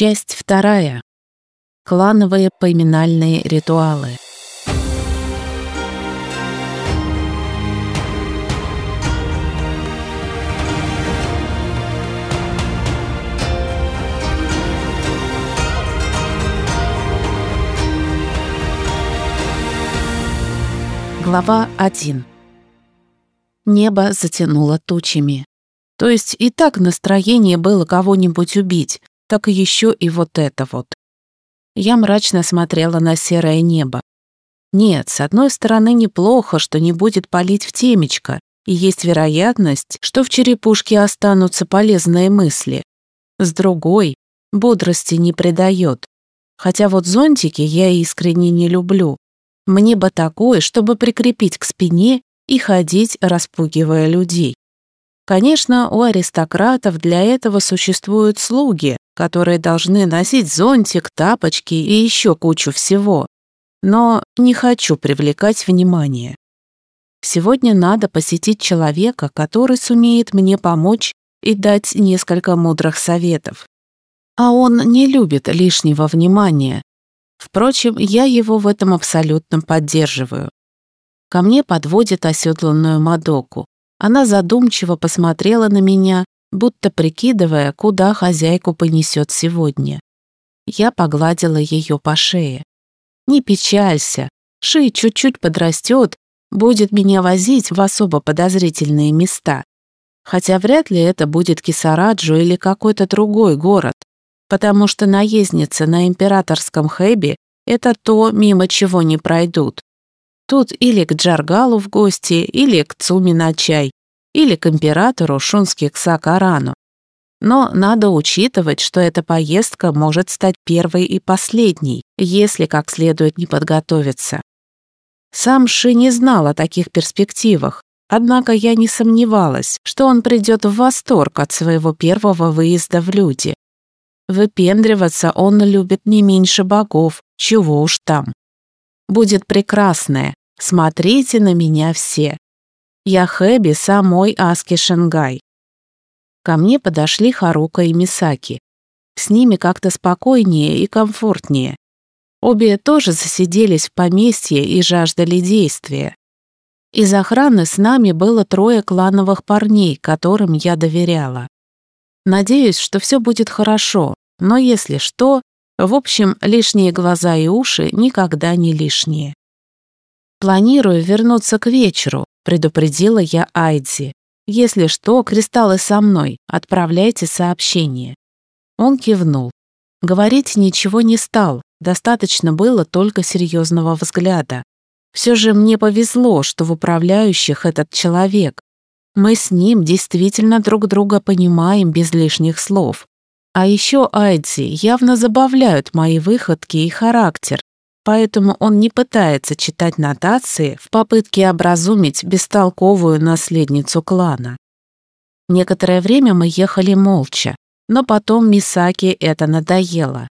Часть вторая. Клановые поминальные ритуалы. Глава 1. Небо затянуло тучами. То есть и так настроение было кого-нибудь убить, так и еще и вот это вот. Я мрачно смотрела на серое небо. Нет, с одной стороны, неплохо, что не будет палить в темечко, и есть вероятность, что в черепушке останутся полезные мысли. С другой, бодрости не придает. Хотя вот зонтики я искренне не люблю. Мне бы такое, чтобы прикрепить к спине и ходить, распугивая людей. Конечно, у аристократов для этого существуют слуги, которые должны носить зонтик, тапочки и еще кучу всего. Но не хочу привлекать внимание. Сегодня надо посетить человека, который сумеет мне помочь и дать несколько мудрых советов. А он не любит лишнего внимания, Впрочем, я его в этом абсолютно поддерживаю. Ко мне подводит оседланную Мадоку. Она задумчиво посмотрела на меня, будто прикидывая, куда хозяйку понесет сегодня. Я погладила ее по шее. «Не печалься, Ши чуть-чуть подрастет, будет меня возить в особо подозрительные места. Хотя вряд ли это будет Кисараджу или какой-то другой город потому что наездницы на императорском хэбе — это то, мимо чего не пройдут. Тут или к Джаргалу в гости, или к Цуми на чай, или к императору Шунски Ксакарану. Но надо учитывать, что эта поездка может стать первой и последней, если как следует не подготовиться. Сам Ши не знал о таких перспективах, однако я не сомневалась, что он придет в восторг от своего первого выезда в люди. Выпендриваться он любит не меньше богов, чего уж там. Будет прекрасное, смотрите на меня все. Я Хэби самой Аски Шенгай. Ко мне подошли Харука и Мисаки. С ними как-то спокойнее и комфортнее. Обе тоже засиделись в поместье и жаждали действия. Из охраны с нами было трое клановых парней, которым я доверяла. Надеюсь, что все будет хорошо, но если что, в общем, лишние глаза и уши никогда не лишние. «Планирую вернуться к вечеру», — предупредила я Айдзи. «Если что, кристаллы со мной, отправляйте сообщение». Он кивнул. Говорить ничего не стал, достаточно было только серьезного взгляда. Все же мне повезло, что в управляющих этот человек, мы с ним действительно друг друга понимаем без лишних слов. А еще Айдзи явно забавляют мои выходки и характер, поэтому он не пытается читать нотации в попытке образумить бестолковую наследницу клана. Некоторое время мы ехали молча, но потом Мисаки это надоело.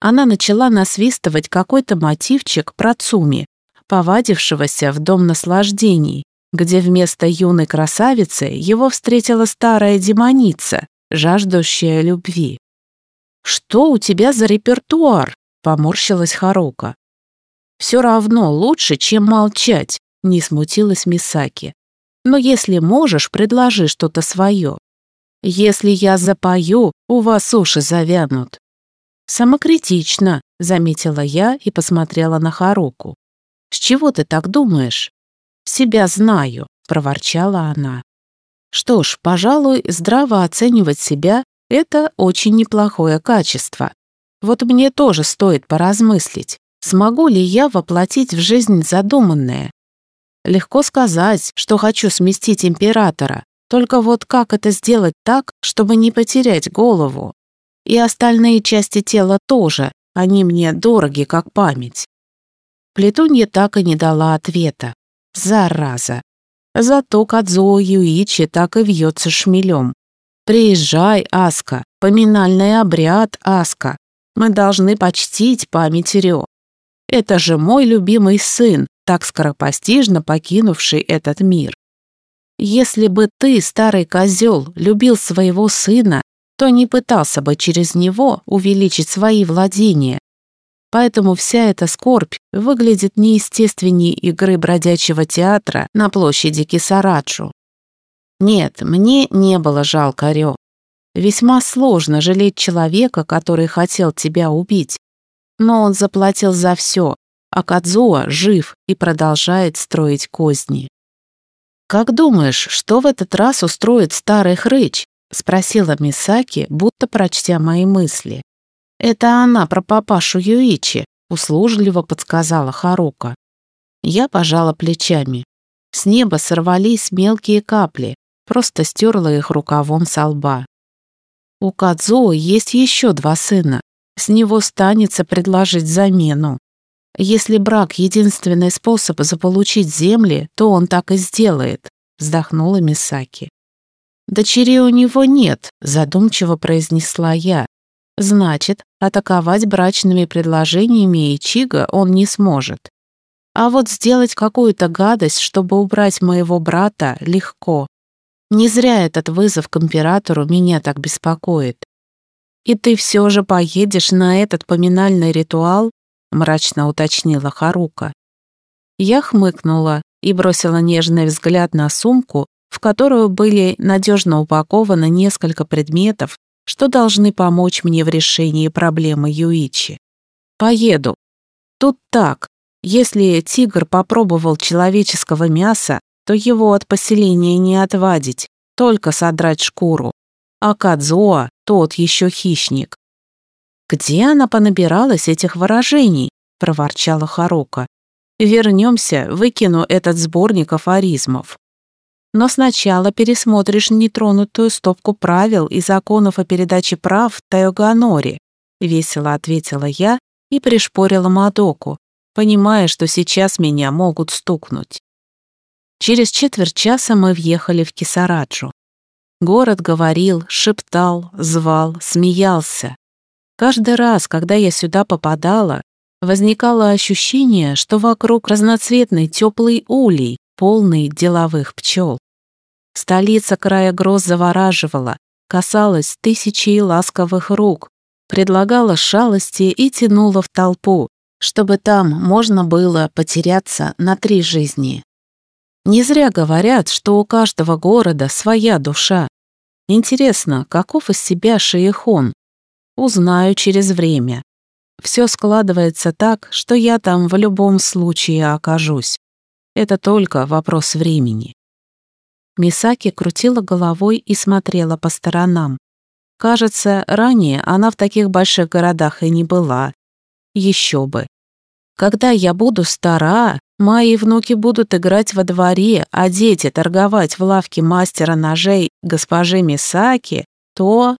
Она начала насвистывать какой-то мотивчик про Цуми, повадившегося в дом наслаждений, где вместо юной красавицы его встретила старая демоница, жаждущая любви. «Что у тебя за репертуар?» — поморщилась Харука. «Все равно лучше, чем молчать», — не смутилась Мисаки. «Но если можешь, предложи что-то свое. Если я запою, у вас уши завянут». «Самокритично», — заметила я и посмотрела на Харуку. «С чего ты так думаешь?» «Себя знаю», — проворчала она. «Что ж, пожалуй, здраво оценивать себя — это очень неплохое качество. Вот мне тоже стоит поразмыслить, смогу ли я воплотить в жизнь задуманное. Легко сказать, что хочу сместить императора, только вот как это сделать так, чтобы не потерять голову? И остальные части тела тоже, они мне дороги, как память. Плетунья так и не дала ответа. Зараза. Зато Кадзуо Юичи так и вьется шмелем. «Приезжай, Аска, поминальный обряд, Аска. Мы должны почтить память Рё. Это же мой любимый сын, так скоропостижно покинувший этот мир. Если бы ты, старый козел, любил своего сына, то не пытался бы через него увеличить свои владения. Поэтому вся эта скорбь выглядит неестественней игры бродячего театра на площади Кисараджу. Нет, мне не было жалко Рё. Весьма сложно жалеть человека, который хотел тебя убить. Но он заплатил за все, а Кадзуа жив и продолжает строить козни. «Как думаешь, что в этот раз устроит старый хрыч?» — спросила Мисаки, будто прочтя мои мысли. «Это она про папашу Юичи», — услужливо подсказала Харука. Я пожала плечами. С неба сорвались мелкие капли, просто стерла их рукавом со лба. У Кадзуо есть еще два сына. С него станется предложить замену. Если брак — единственный способ заполучить земли, то он так и сделает», — вздохнула Мисаки. «Дочерей у него нет», — задумчиво произнесла я. «Значит, атаковать брачными предложениями Ичига он не сможет. А вот сделать какую-то гадость, чтобы убрать моего брата, легко. Не зря этот вызов к императору меня так беспокоит. И ты все же поедешь на этот поминальный ритуал? мрачно уточнила Харука. Я хмыкнула и бросила нежный взгляд на сумку, в которую были надежно упакованы несколько предметов, что должны помочь мне в решении проблемы Юичи. Поеду. Тут так. Если тигр попробовал человеческого мяса, то его от поселения не отвадить, только содрать шкуру. А Кадзуа тот еще хищник. «Где она понабиралась этих выражений?» — проворчала Харука. «Вернемся, выкину этот сборник афоризмов. Но сначала пересмотришь нетронутую стопку правил и законов о передаче прав в Тайоганоре», — весело ответила я и пришпорила Мадоку, понимая, что сейчас меня могут стукнуть. Через четверть часа мы въехали в Кисараджу. Город говорил, шептал, звал, смеялся. Каждый раз, когда я сюда попадала, возникало ощущение, что вокруг разноцветный теплый улей, полный деловых пчел. Столица края гроз завораживала, касалась тысячи ласковых рук, предлагала шалости и тянула в толпу, чтобы там можно было потеряться на три жизни. Не зря говорят, что у каждого города своя душа. Интересно, каков из себя Шиехон? Узнаю через время. Все складывается так, что я там в любом случае окажусь. Это только вопрос времени. Мисаки крутила головой и смотрела по сторонам. Кажется, ранее она в таких больших городах и не была. Еще бы. Когда я буду стара, мои внуки будут играть во дворе, а дети торговать в лавке мастера ножей госпожи Мисаки, то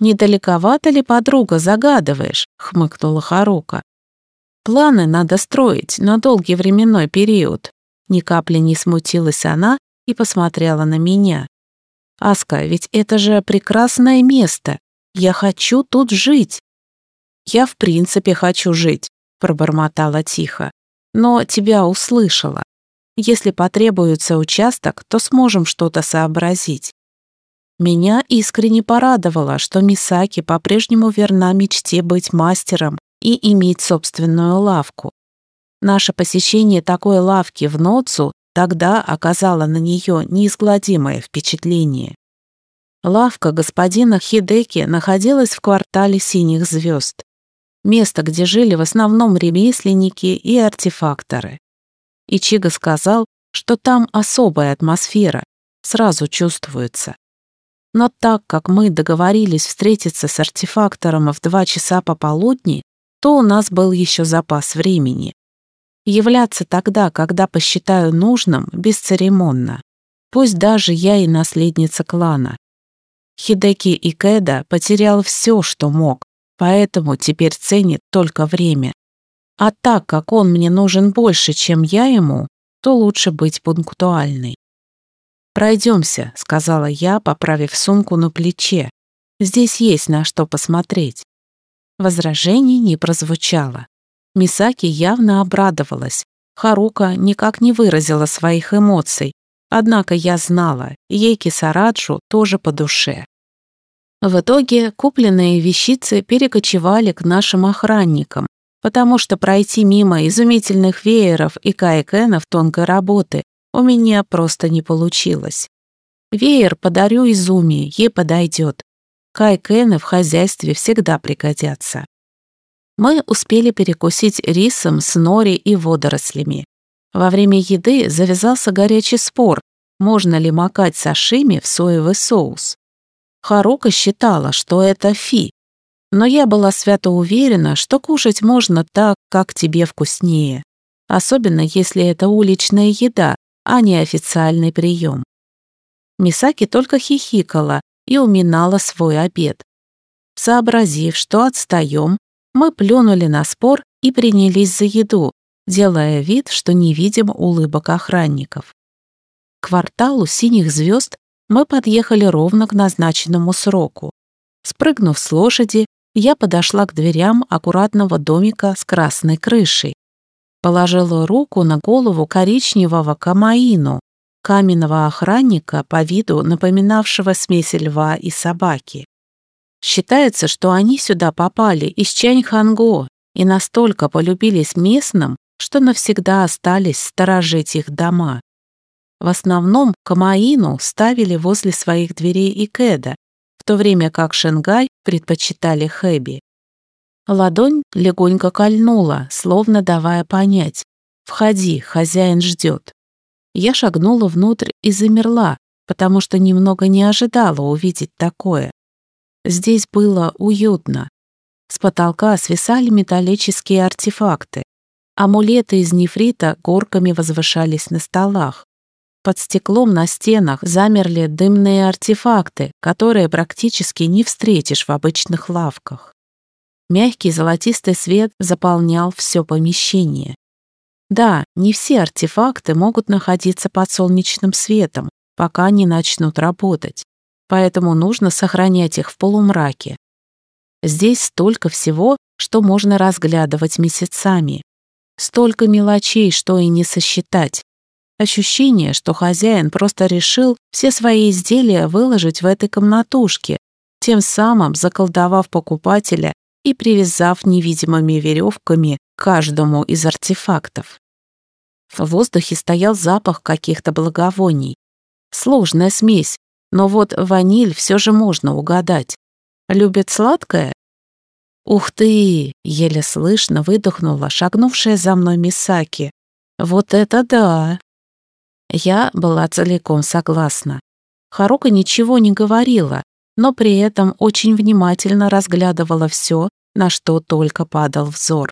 «Недалековато ли, подруга, загадываешь?» — хмыкнула Харука. «Планы надо строить на долгий временной период». Ни капли не смутилась она и посмотрела на меня. «Аска, ведь это же прекрасное место. Я хочу тут жить». «Я в принципе хочу жить», — пробормотала тихо. «Но тебя услышала. Если потребуется участок, то сможем что-то сообразить. Меня искренне порадовало, что Мисаки по-прежнему верна мечте быть мастером и иметь собственную лавку. Наше посещение такой лавки в Ноцу тогда оказало на нее неизгладимое впечатление. Лавка господина Хидеки находилась в квартале синих звезд. Место, где жили в основном ремесленники и артефакторы. Ичиго сказал, что там особая атмосфера, сразу чувствуется. Но так как мы договорились встретиться с артефактором в два часа пополудни, то у нас был еще запас времени. Являться тогда, когда посчитаю нужным, бесцеремонно. Пусть даже я и наследница клана. Хидеки Икеда потерял все, что мог, поэтому теперь ценит только время. А так как он мне нужен больше, чем я ему, то лучше быть пунктуальной. «Пройдемся», — сказала я, поправив сумку на плече. «Здесь есть на что посмотреть». Возражений не прозвучало. Мисаки явно обрадовалась. Харука никак не выразила своих эмоций, однако я знала, ей Кисараджу тоже по душе. В итоге купленные вещицы перекочевали к нашим охранникам, потому что пройти мимо изумительных вееров и кайкенов тонкой работы у меня просто не получилось. Веер подарю Изуми, ей подойдет. Кайкены в хозяйстве всегда пригодятся. Мы успели перекусить рисом с нори и водорослями. Во время еды завязался горячий спор, можно ли макать сашими в соевый соус. Харука считала, что это фи, но я была свято уверена, что кушать можно так, как тебе вкуснее, особенно если это уличная еда, а не официальный прием. Мисаки только хихикала и уминала свой обед. Сообразив, что отстаем, мы плюнули на спор и принялись за еду, делая вид, что не видим улыбок охранников. К кварталу синих звезд мы подъехали ровно к назначенному сроку. Спрыгнув с лошади, я подошла к дверям аккуратного домика с красной крышей. Положила руку на голову коричневого камаину, каменного охранника по виду напоминавшего смесь льва и собаки. Считается, что они сюда попали из Чаньханго и настолько полюбились местным, что навсегда остались сторожить их дома. В основном Камаину ставили возле своих дверей и Кэда, в то время как Шенгай предпочитали Хэби. Ладонь легонько кольнула, словно давая понять «Входи, хозяин ждет». Я шагнула внутрь и замерла, потому что немного не ожидала увидеть такое. Здесь было уютно. С потолка свисали металлические артефакты. Амулеты из нефрита горками возвышались на столах. Под стеклом на стенах замерли дымные артефакты, которые практически не встретишь в обычных лавках. Мягкий золотистый свет заполнял все помещение. Да, не все артефакты могут находиться под солнечным светом, пока не начнут работать, поэтому нужно сохранять их в полумраке. Здесь столько всего, что можно разглядывать месяцами. Столько мелочей, что и не сосчитать. Ощущение, что хозяин просто решил все свои изделия выложить в этой комнатушке, тем самым заколдовав покупателя и привязав невидимыми веревками к каждому из артефактов. В воздухе стоял запах каких-то благовоний. Сложная смесь, но вот ваниль все же можно угадать. Любит сладкое? «Ух ты!» — еле слышно выдохнула шагнувшая за мной Мисаки. «Вот это да!» Я была целиком согласна. Харука ничего не говорила, но при этом очень внимательно разглядывала все, на что только падал взор.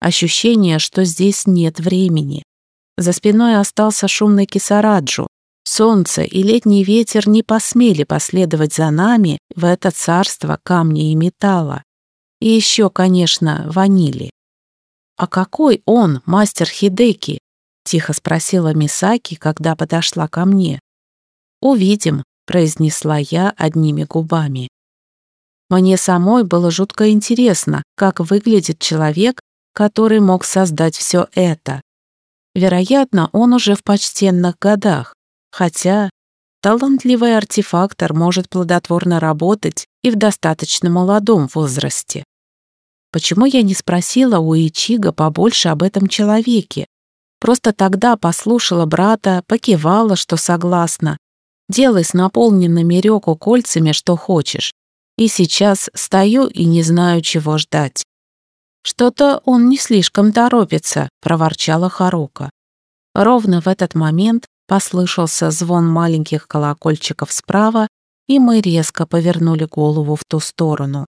Ощущение, что здесь нет времени. За спиной остался шумный кисараджу. Солнце и летний ветер не посмели последовать за нами в это царство камня и металла. И еще, конечно, ванили. А какой он, мастер Хидеки? Тихо спросила Мисаки, когда подошла ко мне. «Увидим», — произнесла я одними губами. Мне самой было жутко интересно, как выглядит человек, который мог создать все это. Вероятно, он уже в почтенных годах, хотя талантливый артефактор может плодотворно работать и в достаточно молодом возрасте. Почему я не спросила у Ичига побольше об этом человеке? Просто тогда послушала брата, покивала, что согласна. Делай с наполненными реку кольцами, что хочешь. И сейчас стою и не знаю, чего ждать. «Что-то он не слишком торопится», — проворчала Харука. Ровно в этот момент послышался звон маленьких колокольчиков справа, и мы резко повернули голову в ту сторону.